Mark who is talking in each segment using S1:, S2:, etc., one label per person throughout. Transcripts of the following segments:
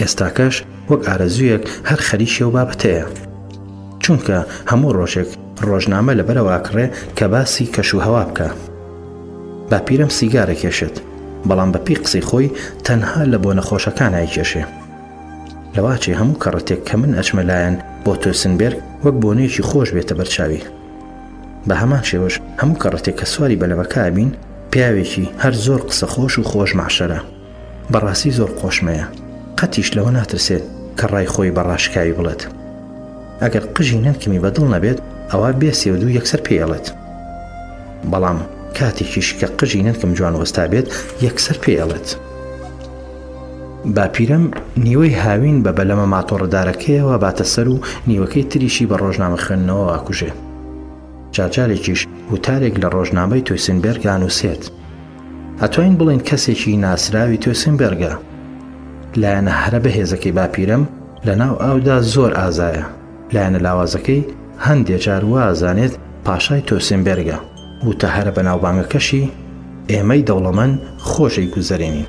S1: ئێستاکەش وەک ئارەزوویەک هەر خەریکی ئەو بابەتەیە. چونکە هەموو ڕۆژێک ڕۆژنامە لەبەرەوە ئەکڕێ کە باسی کەش و هەوا بکا. باپیرەم سیگار ئەکێشێت، بەڵام بە پێی قسەی خۆی تەنها لە بۆنە خۆشەکان ئایکێشێ. لەواچێ هەموو کەڕەتێک کە من ئەچمە لایان بۆ تۆسنبێرگ وەک بۆنەیەکی خۆش بێتە بەر چاوی. بە هەمان شێوەش هەموو کەڕەتێک کە سواری بەلەبەکە ئەبین، پیاوێکی هەر زۆر قسە خۆش و خۆش مەعشەرە. بەڕاستی زۆر قۆشمەیە قەتیش لەوە ناترسێت کە ڕای خۆی بە ڕاشکاوی بڵێت ئەگەر قژی نەنکمی بە دڵ نەبێت ئەوە بێ سێودوو یەکسەر پێڵێت بەڵام کاتێکیش کە قژی نەنکم جوان وەستا بێت یەکسەر پێڵێت باپیرم نیوەی هاوین بە بەلەمە ماتۆڕدارەکەیەوە باتە سەر و نیوەکەی تریشی بە ڕۆژنامە خوێندنەوە واکوژێ جارجارێکیش وتارێک لە ڕۆژنامەی تۆیسنبێرگان و سێت ئەتوانین بڵێین کەسێکی ناسراوی تۆسنبێرگە. لایەنە هەرە بەهێزەکەی باپیرەم لە ناو ئاودا زۆر ئازایە، لایەنە لاوازەکەی هەندێ جار وا ئەزانێت پاشای تۆسنبێرگە. ووتە هەرە بەناوبانگەکەشی ئێمەی دەوڵەمەند خۆش ئەیگوزەرێنین.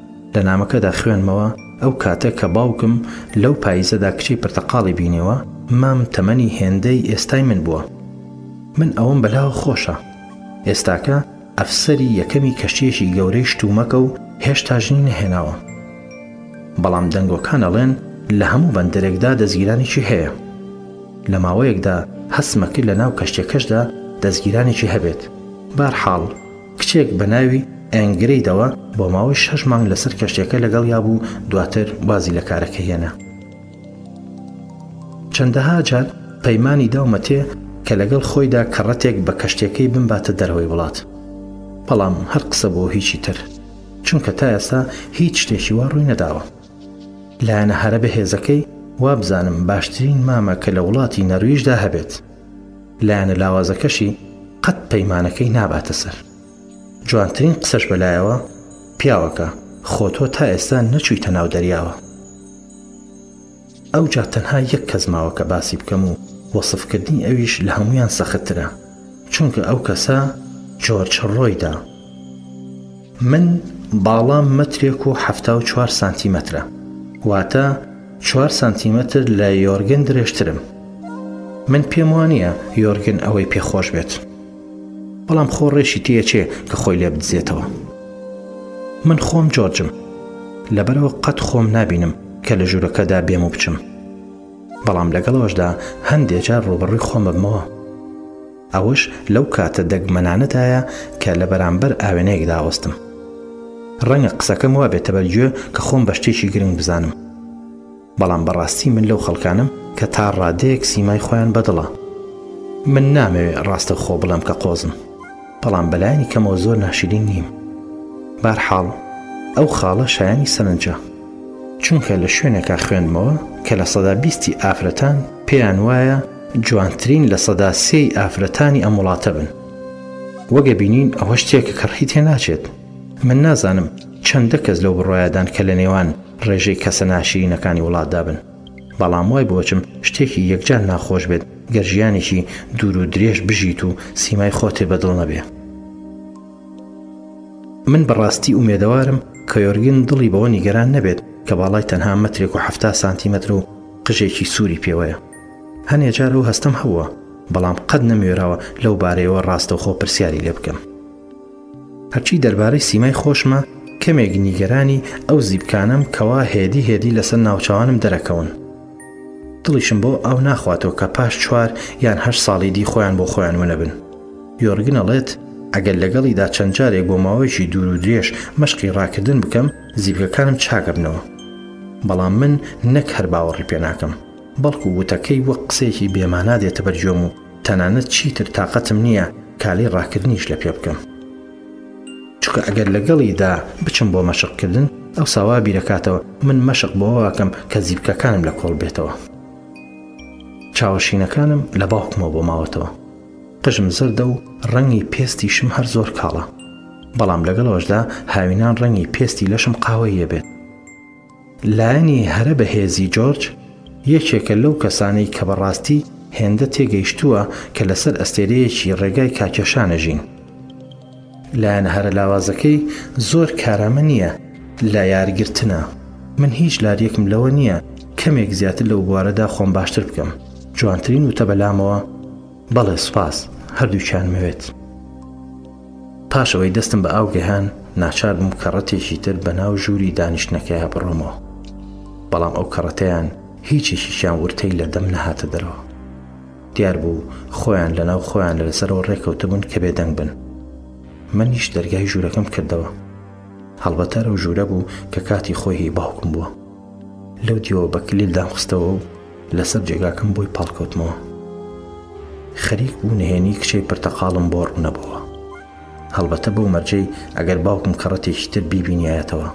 S1: لە نامەکەدا خوێنمەوە، ئەو کاتە کە باوکم لەو پاییزەدا کچەی پرتەقاڵی بینیوە، مام تەمەنی هێندەی ئێستای من بووە. من ئەوەم بەلاوە خۆشە. ئێستاکە ئەفسەری یەکەمی کەشتییەکی گەورەی شتومەکە و هێشتا ژنی نەهێناوە. بەڵام دەنگۆکان ئەڵێن لە هەموو بەندەرێکدا دەزگیرانێکی هەیە. لە ماوەیەکدا هەستمەکرد لە ناو کەشتییەکەشدا دەزگیرانێکی هەبێت. بارحاڵ. کچێک بە ناوی، ئێن گرید، ەوە، بۆ ماوەی شەش مانگ لەسەر کەشتیەکە لەگەڵیا بوو، دواتر وازی لە کارەکە هێنا. چەندەها جار پەیمانی داومەتێ کە لەگەڵ خۆیدا کەڕەتێک بە کەشتیەکەی بمباتە دەرەوەی وڵات. بەڵام هەر قسە بوو هیچی تر. چونکە تا ئێستا هیچ شتێکی وا ڕووی نەداوە. لایەنە هەرە بەهێزەکەی، وابزانم باشترین مامە کە لە وڵاتی نەرویژدا هەبێت. لایەنە لاوازەکەشی قەت پەیمانەکەی ناباتە سەر. جوانترین قسەش بە لایەوە، پیاوەکە، خۆ تۆ تا ئێستا نەچوویتە ناو دەریاوە. ئەوجا تەنها یەک کەس ماوە کە باسی بکەم و وەسفکردنی ئەویش لە هەموویان سەختترە، چونکە ئەو کەسە جۆرج ڕۆیدە. من باڵام مەترێک و حەفتا و چوار سانتیمەترە، واتە چوار سانتیمەتر لە یۆرگن درێژترم. من پێم وانییە یۆرگن ئەوەی پێ خۆش بێت. بەڵام خۆ ڕێشی تێچێ کە خۆی لێ بدزێتەوە. من خۆم جۆرجم. لەبەرەوە قەت خۆم نابینم کە لە ژوورەکەدا بێم و بچم. بەڵام لەگەڵەوەشدا هەندێ جار ڕووبەڕووی خۆم ببمەوە. ئەوەش لەو کاتە دەگمەنانەدایە کە لە بەرامبەر ئاوێنەیەکدا وەستم. ڕەنگە قسەکەم وا بێتە بەر گوێ کە خۆم بە شتێکی گرنگ بزانم. بەڵام بە ڕاستی من لەو خەڵکانەم کە تا ڕادەیەک سیمای خۆیان بە دڵە. من نامەوێ ڕاستەوخۆ بڵێم کە قۆزم، بەڵام بە لایەنی کەمەوە زۆر ناشیرین نیم. بارحاڵ ئەو خاڵە شایەنی سەرنجە. چونکە لە شوێنێکا خوێندمەوە کە لە سەدا بیستی ئافرەتان پێیان وایە، جوانترین لە سەدا سێی ئافرەتانی ئەم وڵاتە بن وەگە بینین ئەوە شتێکە کە ڕحی تێ ناچێت من نازانم چەندە کەس لەو بڕایەدان کە لە نێوان ڕێژەی کەسە ناشرینەکانی وڵاتدا بن بەڵام وای بۆچم شتێکی یەکجار ناخۆش بێت گەر ژیانێکی دوور و درێژ بژیت و سیمای خۆتێ بەدڵ نەبێ من بەڕاستی ئومێدەوارم کە یۆرگین دڵی بەوە نیگەران نەبێت کە باڵای تەنها مەترێک و حفتا سانتیمەتر و قژێکی سووری پێوەیە هەنێ جار ئەو هەستەم هەبووە، بەڵام قەت نەموێراوە لەو بارەیەوە ڕاستەوخۆ پرسیاری لێ بکەم. هەرچی دەربارەی سیمای خۆشمە، کەمێک نیگەرانی ئەو زیپکانەم کەوا هێدی هێدی لەسەر ناوچاوانم دەرەکەون. دڵیشم بۆ ئاو ناخواتەوە کە پاش چوار یان هەشت ساڵی دی خۆیان بۆ خۆیان ونبن. یۆرگن ئەڵێت، ئەگەر لەگەڵیدا چەند جارێک بۆ ماوەیەکی دوور و درێژ مەشقی ڕاکردن بکەم، زیپکەکانم چاک ئەبنەوە. بەڵام من نەک هەر باوەڕی پێ ناکەم، بەڵکو وتەکەی وەک قسەیەکی بێ مانا دێتە بەر گوێم و تەنانەت چیتر تاقەتم نییە کالەی ڕاکردنیش لە پێ بکەم. چونکە ئەگەر لەگەڵیدا بچم بۆ مەشق کردن ئەوسا وا بیرەکاتەوە من مەشق بەوە ئەکەم کە زیپکەکانم لە کۆڵ بێتەوە. چاوە شینەکانم لە باوکمەوە بۆ ماوەتەوە. قژم زەردە و ڕەنگی پێستیشم هەر زۆر کاڵە. بەڵام لەگەڵەوەشدا هاوینان ڕەنگی پێستی لەشم قاوەییە بێت. لایەنی هەرە بەهێزی جۆرج یەکێکە لەو کەسانەی کە بەڕاستی هێندە تێگەیشتووە کە لەسەر ئەستێرەیەکی ڕێگای کاکێشان ئەژین. لایەنە هەرە لاوازەکەی زۆر کارامە نییە لە یارگرتنا، من هیچ لاریەکم لەوە نییە کەمێک زیاتر لەو بوارەدا خۆم باشتر بکەم، جوانترین وتە بەلامەوە، بەڵێ سوپاس هەردووکیان مەوێت. پاش ئەوەی دەستم بە ئاو گەیان ناچار بووم کەڕەتێکی تر بە ناو ژووری دانیشتنەکەیا بڕۆمەوە بەڵام ئەو کەڕەتەیان هیچێکیشیان ورتەی لە دەم نەهاتە دەرەوە دیار بوو خۆیان لە ناو خۆیان لە لەسەرەوە ڕێکەوتبوون کە بێدەنگ بن منیش دەرگای ژوورەکەم کردەوە هەڵبەتەرەو ژوورە بوو کە کاتی خۆی هی باوکم بووە لەو دیوە بە کلیل دامخستەوە و لەسەر جێگاکەم بۆی پاڵکەوتمەوە. خەریک بوو نهێنی کچەی پرتەقاڵم بۆ ڕوونەبەوە. هەڵبەتە بەو مەرجەی ئەگەر باوکم کەڕەتێکی تر بیبینیایەتەوە.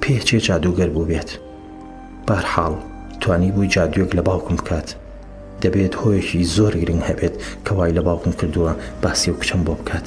S1: پێ چێ جادووگەر بووبێت. بارحاڵ توانی بووی جادوێک لە باوکم بکات. دەبێت هۆیەکی زۆر گرنگ هەبێت کە وای لە باوکم کردووە باسی و کچەم بۆ بکات.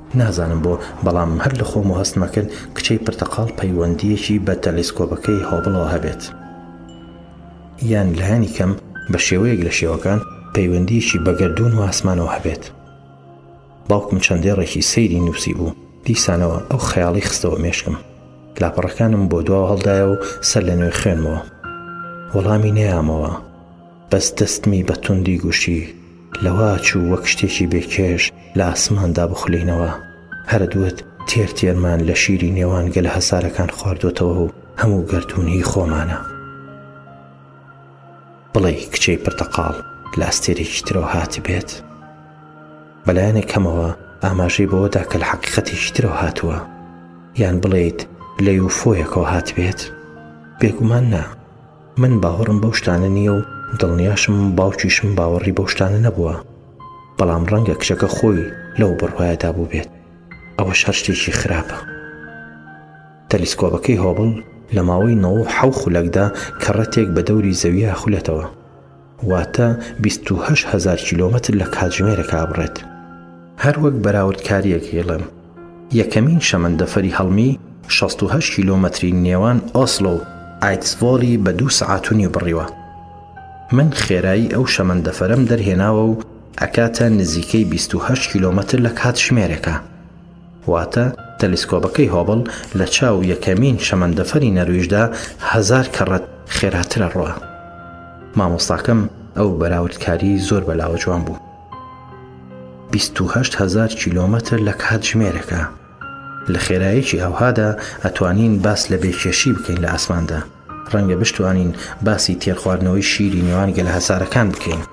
S1: نازانم بۆ بەڵام هەر لە خۆمەوە هەستمە کرد کچەی پرتەقاڵ پەیوەندییەکی بە تەلیسکۆبەکەی هۆبڵەوە هەبێت یان لایەنی کەم بە شێوەیەک لە شێوەکان پەیوەندییەکی بە گەردوون و ئاسمانەوە هەبێت باوکم چەند دێڕێکی سەیری نووسی بوو دیسانەوە ئەو خەیاڵی خستەوە مێشکم لاپەڕەکانم بۆ دواوە هەڵدایە و سەر لە نوێ خوێنمەوە وەڵامی نەیامەوە بەس دەستمی بە توندی گوشی لەوە چوو وەک شتێکی بێ کێش لە ئاسماندا بخولێینەوە. هەرەد وت تێر تێرمان لە شیری نێوان گەلە هەسارەکان خواردۆتەوە و هەموو گەردوون هی خۆمانە. بڵێی کچەی پرتەقاڵ لە ئەستێرێکی ترەوە هاتبێت؟ بە لایەنێک کەمەوە ئاماژەی بەوەدا کە لە حەقیقەتێکی ترەوە هاتووە. یان بڵێیت لە یوفۆیەکەوە هاتبێت؟ بێگومان نا. من باوەڕم بەو شتانە نییە و دڵنیاشم باوکیشم باوەڕی بەو شتانە نەبووە بەڵام ڕەنگە کچەکە خۆی لەو بڕواایەدا بوو بێت ئەوە شەر شتێکی خراپە تەلیسکۆبەکەی هۆبڵ لە ماوەی نەوە حەو خولەکدا کەڕەتێک بە دەوری زەویە خولێتەوە واتە بیست و هەشت هەزار کیلۆمەتر لە کاتژمێرێک ئابڕێت. هەر وەک بەراوردکارییەک یڵێم، یەکەمین شەمەندەفەری هەڵمی شەست و هەشت کیلۆمەتری نێوان ئۆسڵۆ و ئایدسڤۆڵی بە دوو سەعات و نیو بڕیوە. من خێرایی ئەو شەمەندەفەرەم دەرهێناوە و ئەکاتە نزیکەی بیست و هەشت کیلۆمەتر لە کاتژمێرێکا. واتە تەلیسکۆبەکەی هۆبڵ لە چاو یەکەمین شەمەندەفەری نەرویژدا هەزار کەڕەت خێراتر ئەڕوا. مامۆستاکەم ئەو بەراوردکارییەی زۆر بەلاوە جوان بوو. بیست و هەشت هەزار کیلۆمەتر لە کاتژمێرێکە. لە خێرایەکی ئاوهادا ئەتوانین باس لە بێکێشی بکەین لە ئاسماندا. ڕەنگە بشتوانین باسی تێرخواردنەوەی شیری نێوان گەلە هەسارەکان بکەین.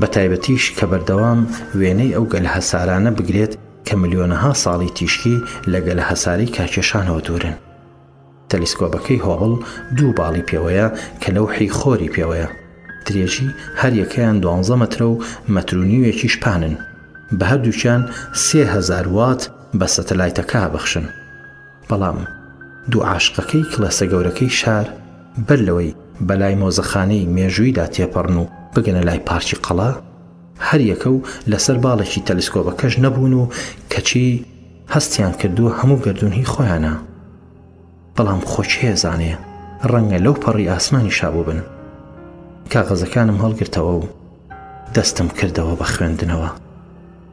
S1: بە تایبەتیش کە بەردەوام وێنەی ئەو گەلهەسارانە بگرێت کە ملیۆنەها ساڵی تیشکی لە گەلهەسارەی کاکێشانەوە دوورن. تەلیسکۆبەکەی هۆبڵ دوو باڵی پێوەیە کە لەوحی خۆری پێوەیە. درێژی هەر یەکەیان دوانزە مەترە و مەتر و نیوێکیش پانن. بە هەردووکیان سێ هەزار وات بە سەتەلایتەکە ئەبەخشن. بەڵام دوو عاشقەکەی کڵێسە گەورەکەی شار، بەر لەوەی بە لای مۆزەخانەی مێژوویدا تێپەڕن و بگەنە لای پارکی قەڵا، هەر یەکە و لەسەر باڵێکی تەلسکۆبەکەش نەبوون و کەچی هەستیان کردووە هەموو گەردوون هی خۆیانە. بەڵام خۆ کێ ئەزانێ، ڕەنگە لەو پەڕی ئاسمانیشا بووبن. کاغەزەکانم هەڵگرتەوە و دەستم کردەوە بە خوێندنەوە.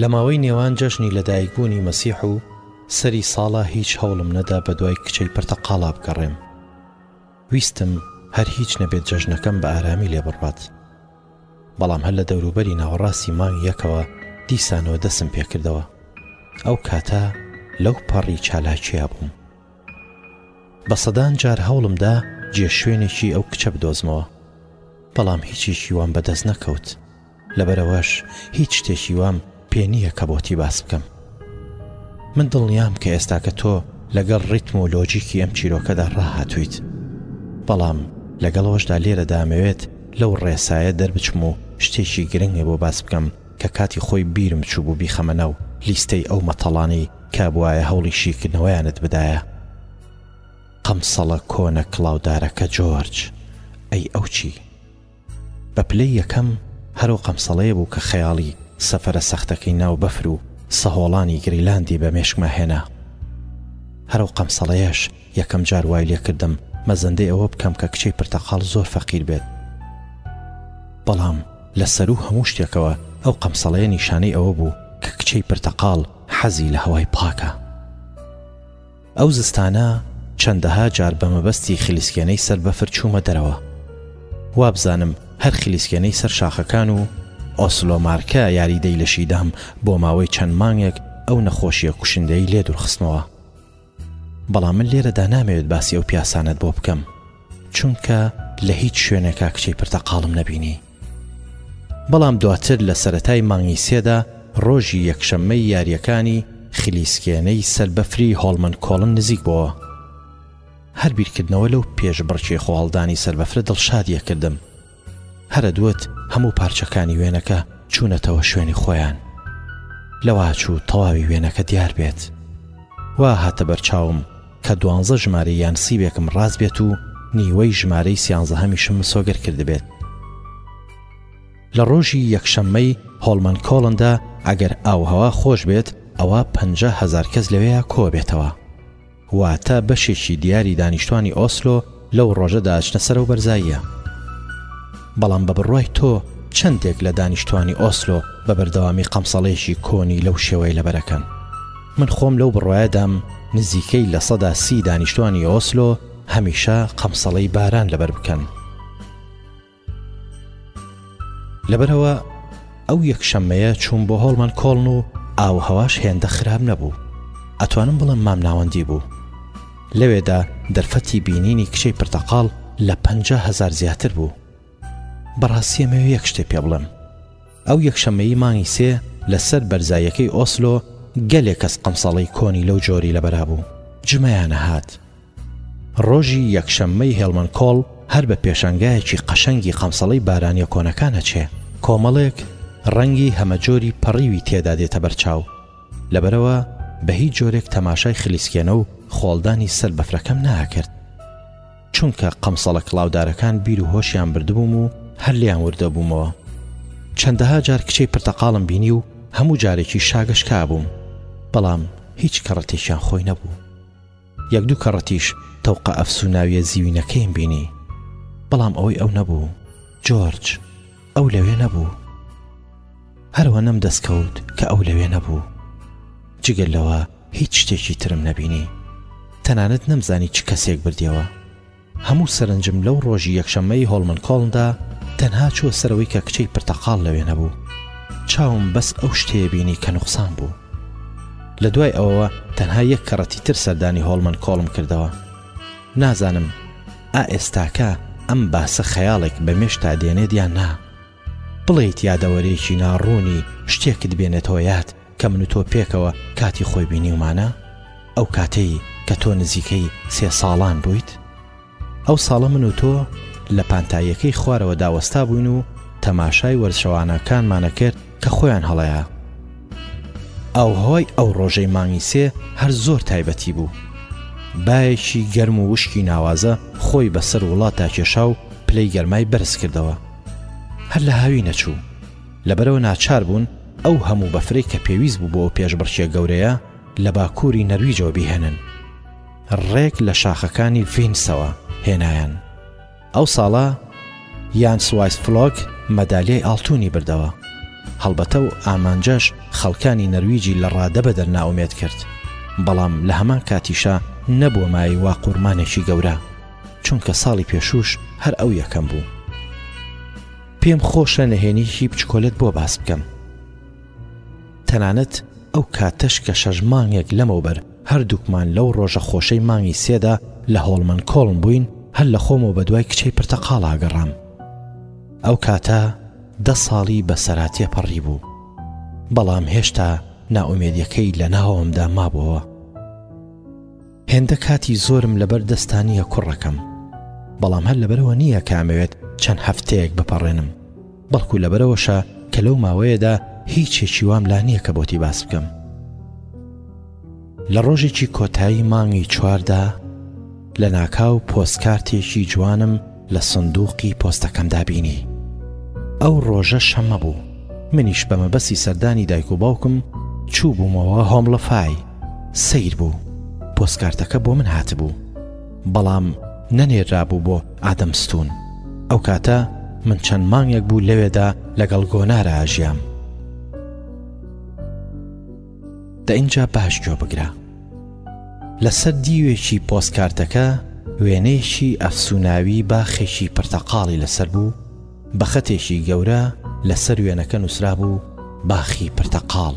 S1: لە ماوەی نێوان جەژنی لەدایکبوونی مەسیح و سەری ساڵە هیچ هەوڵم نەدا بە دوای کچەی پرتەقاڵا بگەڕێم ویستم هەر هیچ نەبێت جەژنەکەم بە ئارامی لێ بڕوات بەڵام هەر لە دەوروبەری ناوەڕاستی مانگی یەکەوە دیسانەوە دەستم پێکردەوە، ئەو کاتە لەو پەڕی چالاکییە بووم. بە سەدان جار هەوڵم دا جێ شوێنێکی ئەو کچە بدۆزمەوە، بەڵام هیچیکی وام بەدەست نەکەوت، لەبەرئەوەش هیچ شتێکی وام پێ نییە کە بۆتی باس بکەم. من دڵنیام کە ئێستاکە تۆ لەگەڵ ڕیتم و لۆجیکی ئەم چیرۆکەدا ڕاهاتوویت. بەڵام لەگەڵ ئەوەشدا لێرەدا ئەمەوێت لەو ڕێسایە دەربچم و شتێکی گرنگە بۆ باس بکەم کە کاتی خۆی بیرم چووبوو بیخەمە ناو لیستەی ئەو مەتەڵانەی کە ئەبوایە هەوڵی شیکردنەوەیانت بدایە. قەمسەڵە کۆنە کڵاودارەکە جۆرج، ئەی ئەو چی؟ بە پلەی یەکەم هەرەو قەمسەڵەیە بوو کە خەیاڵی سەفەرە سەختەکەی ناو بەفر و سەهۆڵانی گریلاندی بە مێشکما هێنا. هەرەو قەمسەڵەیەش یەکەم جار وای لێ کردم مەزەندەی ئەوە بکەم کە کچەی پرتەقاڵ زۆر فەقیر بێت. بەڵام لە سەروو هەموو شتێکەوە ئەو قەمسەڵەیە نیشانەی ئەوە بوو کە کچەی پرتەقاڵ حەزی لە هەوای پاکە. ئەو زستانە چەندەها جار بە مەبەستی خلیسکێنەی سەر بەفر چوومە دەرەوە. وابزانم هەر خلیسکێنەی سەر شاخەکان و ئۆسلۆ مارکە یاریدەی لەشی دام بۆ ماوەی چەند مانگێک ئەو نەخۆشییە کوشندەی لێ دوورخستمەوە. بەڵام من لێرەدا نامەوێت باسی ئەو پیاسانەت بۆ بکەم چونکە لە هیچ شوێنێکا کچەی پرتەقاڵم نەبینی. بەڵام دواتر لە سەرەتای مانگی سێدا ڕۆژی یەکشەممەی یارییەکانی خلیسکێنەی سەر بەفری هۆڵمەنکۆڵن نزیک بۆوە هەر بیرکردنەوە لەو پێشبڕکێ خۆهڵدانی سەر بەفرە دڵشادیە کردم هەرە دوت هەموو پارچەکانی وێنەکە چوونەتەوە شوێنی خۆیان لەواچوو تەواوی وێنەکە دیار بێت وا هاتە بەرچاوم کە دوانزە ژمارەی یان سیوێکم ڕاست بێت و نیوەی ژمارەی سیانزەهەمیشم مسۆگەر کردبێت. لە ڕۆژی یەکشەممەی هۆڵمەنکۆڵندا ئەگەر ئاووهەوا خۆش بێت ئەوا پەنجا هەزار کەس لەوێیا کۆبێتەوە. واتە بەشێکی دیاری دانیشتوانی ئۆسلۆ لەو ڕۆژەدا ئەچنە سەرەو بەرزاییە. بەڵام بە بڕوای تۆ چەندێک لە دانیشتوانی ئۆسلۆ بە بەردەوامی قەمسەڵێکی کۆنی لەو شێوەیە لەبەر ئەکەن؟ من خۆم لەو بڕوایەدام نزیکەی لە سەدا سی دانیشتوانی ئۆسلۆ هەمیشە قەمسەڵەی باران لەبەر بکەن. لەبەرئەوە ئەو یەکشەممەیە چووم بۆ هۆڵمان کۆڵن و ئاوهەواش هێندە خراپ نەبوو ئەتوانم بڵم مام ناوەندی بوو لەوێدا دەرفەتی بینینی کچەی پرتەقاڵ لە پ هزار زیاتر بوو بەڕاستیەمەوێ یەک شتێ پێ بڵم ئەو یەکشەممەی مانگی سێ لەسەر بەرزایەکەی ئۆسلۆ گەلێک کەس قەمسەڵی کۆنی لەو جۆری لەبەرابوو جمەیانە هات ڕۆژی یەکشەممەی هێڵمەن کۆڵ هەر بە پێشانگایەکی قەشەنگی قەمسەڵەی بارانیە کۆنەکان ئەچێ، کۆمەڵێک ڕەنگی هەمەجۆری پەڕیوی تێدا دێتە بەر چاو، لەبەرئەوە بە هیچ جۆرێک تەماشای خلیسکێنە و خۆڵدانی سەر بەفرەکەم ناکرد، چونکە قەمسەڵە کڵاودارەکان بیر و هۆشیان بردبووم و هەر لێیان وردەبوومەوە. چەندەها جار کچەی پرتەقاڵم بینی و هەموو جارێکی شاگەشکا بووم، بەڵام هیچ کەڕەتێکیان خۆی نەبوو. یەک دوو کەڕەتیش تەوقە ئەفسووناوییە زیوینەکەیم بینی، بەڵام ئەوەی ئەو نەبوو، جۆرج، ئەو لەوێ نەبوو. هەر وەنەم دەست کەوت کە ئەو لەوێ نەبوو. جگە لەوە هیچ شتێکی ترم نەبینی. تەنانەت نەمزانی چ کەسێک بردیەوە. هەموو سەرنجم لەو ڕۆژی یەکشەممەی هۆڵمنکۆڵندا تەنها چووە سەرەوەی کە کچەی پرتەقاڵ لەوێ نەبوو. چاوم بەس ئەو شتەیە بینی کە نوقسان بوو. لە دوای ئەوەوە تەنها یەک کەڕەتی تر سەردانی هۆڵمنکۆڵم کردەوە. نازانم ئا ئێستاکە ئەم باسە خەیاڵێک بە مێشکتا دێنێت یان نا. بڵێیت یادەوەرێکی ناڕوونی شتێکت بێنێتەوە یاد کە من و تۆ پێکەوە کاتی خۆی بینیومانە؟ ئەو کاتەی کە تۆ نزیکەی سێ ساڵان بوویت؟ ئەو ساڵە من و تۆ لە پانتاییەکەی خوارەوە داوەستابووین و تەماشای وەرچەوانەکانمان ئەکرد کە خۆیان هەڵەیا. ئاووهەوای ئەو ڕۆژەی مانگی سێ هەر زۆر تایبەتی بوو. بایەکی گەرم و وشکی ناوازە خۆی بەسەر وڵاتدا کێشا و پلەی گەرمای بەرز کردەوە. هەر لە هاوی نەچوو لەبەرەوە ناچار بوون ئەو هەموو بەفرەی کە پێویست بوو بۆ پێشبڕکێ گەورەیە لە باکووری نەرویجەوە بهێنن ڕێک لە شاخەکانی ڤینسەوە هێنایان ئەو ساڵە یان سوایس فلۆک مەدالیای ئاڵتونی بردەوە
S2: هەڵبەتە و ئامانجەش خەڵکانی نەرویجی لە ڕادە بە دەرناومێت کرد بەڵام لە هەمان کاتیشا نەبووە مای وا قورمانێکی گەورە چونکە ساڵی پێشووش هەر ئەو یەکەم بوو پێم خۆشە نەهێنیی بچکۆلت بۆ باس بکەم تەنانەت ئەو کاتەش کە شەش مانگێک لەمەوبەر هەردووکمان لەو ڕۆژە خۆشەی مانگی سێدا لە هۆڵمەن کۆڵم بووین هەر لە خۆمەوە بە دوای کچەی پرتەقاڵا گەڕام ئەو کاتە دە ساڵی بە سەراتێ پەڕی بوو بەڵام هێشتا ناومێدیەکەی لە ناوەمدا مابەوە هێندە کاتی زۆرم لەبەر دەستا نییە کوڕەکەم بەڵام هەر لەبەرەوە نییە کامەوێت چەند هەفتەیەک بپەڕێنم بەڵکو لەبەرەوەشە کە لەو ماوەیەدا هیچێکی وام لا نییە کە بۆتی باس بکەم لە ڕۆژێکی کۆتایی مانگی چواردا لە ناکاو پۆستکارتێکی جوانم لە سندوقی پۆستەکەمدا بینی. ئەو ڕۆژە شەممە بوو، منیش بە مەبەسی سەردانی دایک و باوکم چووبوومەوە هۆمڵفای، سەیر بوو، پۆستکارتەکە بۆ من هاتبوو، بەڵام نەنێررابوو بۆ ئادەمستون، ئەو کاتە من چەند مانگێک بوو لەوێدا لەگەڵ گۆنارا ئەژیام. دە ئینجا باش گوێ بگرە. لەسەر دیوێکی پۆستکارتەکە وێنەیەکی ئەفسووناوی باخێکی پرتەقاڵی لەسەر بوو، بە خەتێکی گەورە لەسەر وێنەکە نووسرابوو باخی پرتەقاڵ.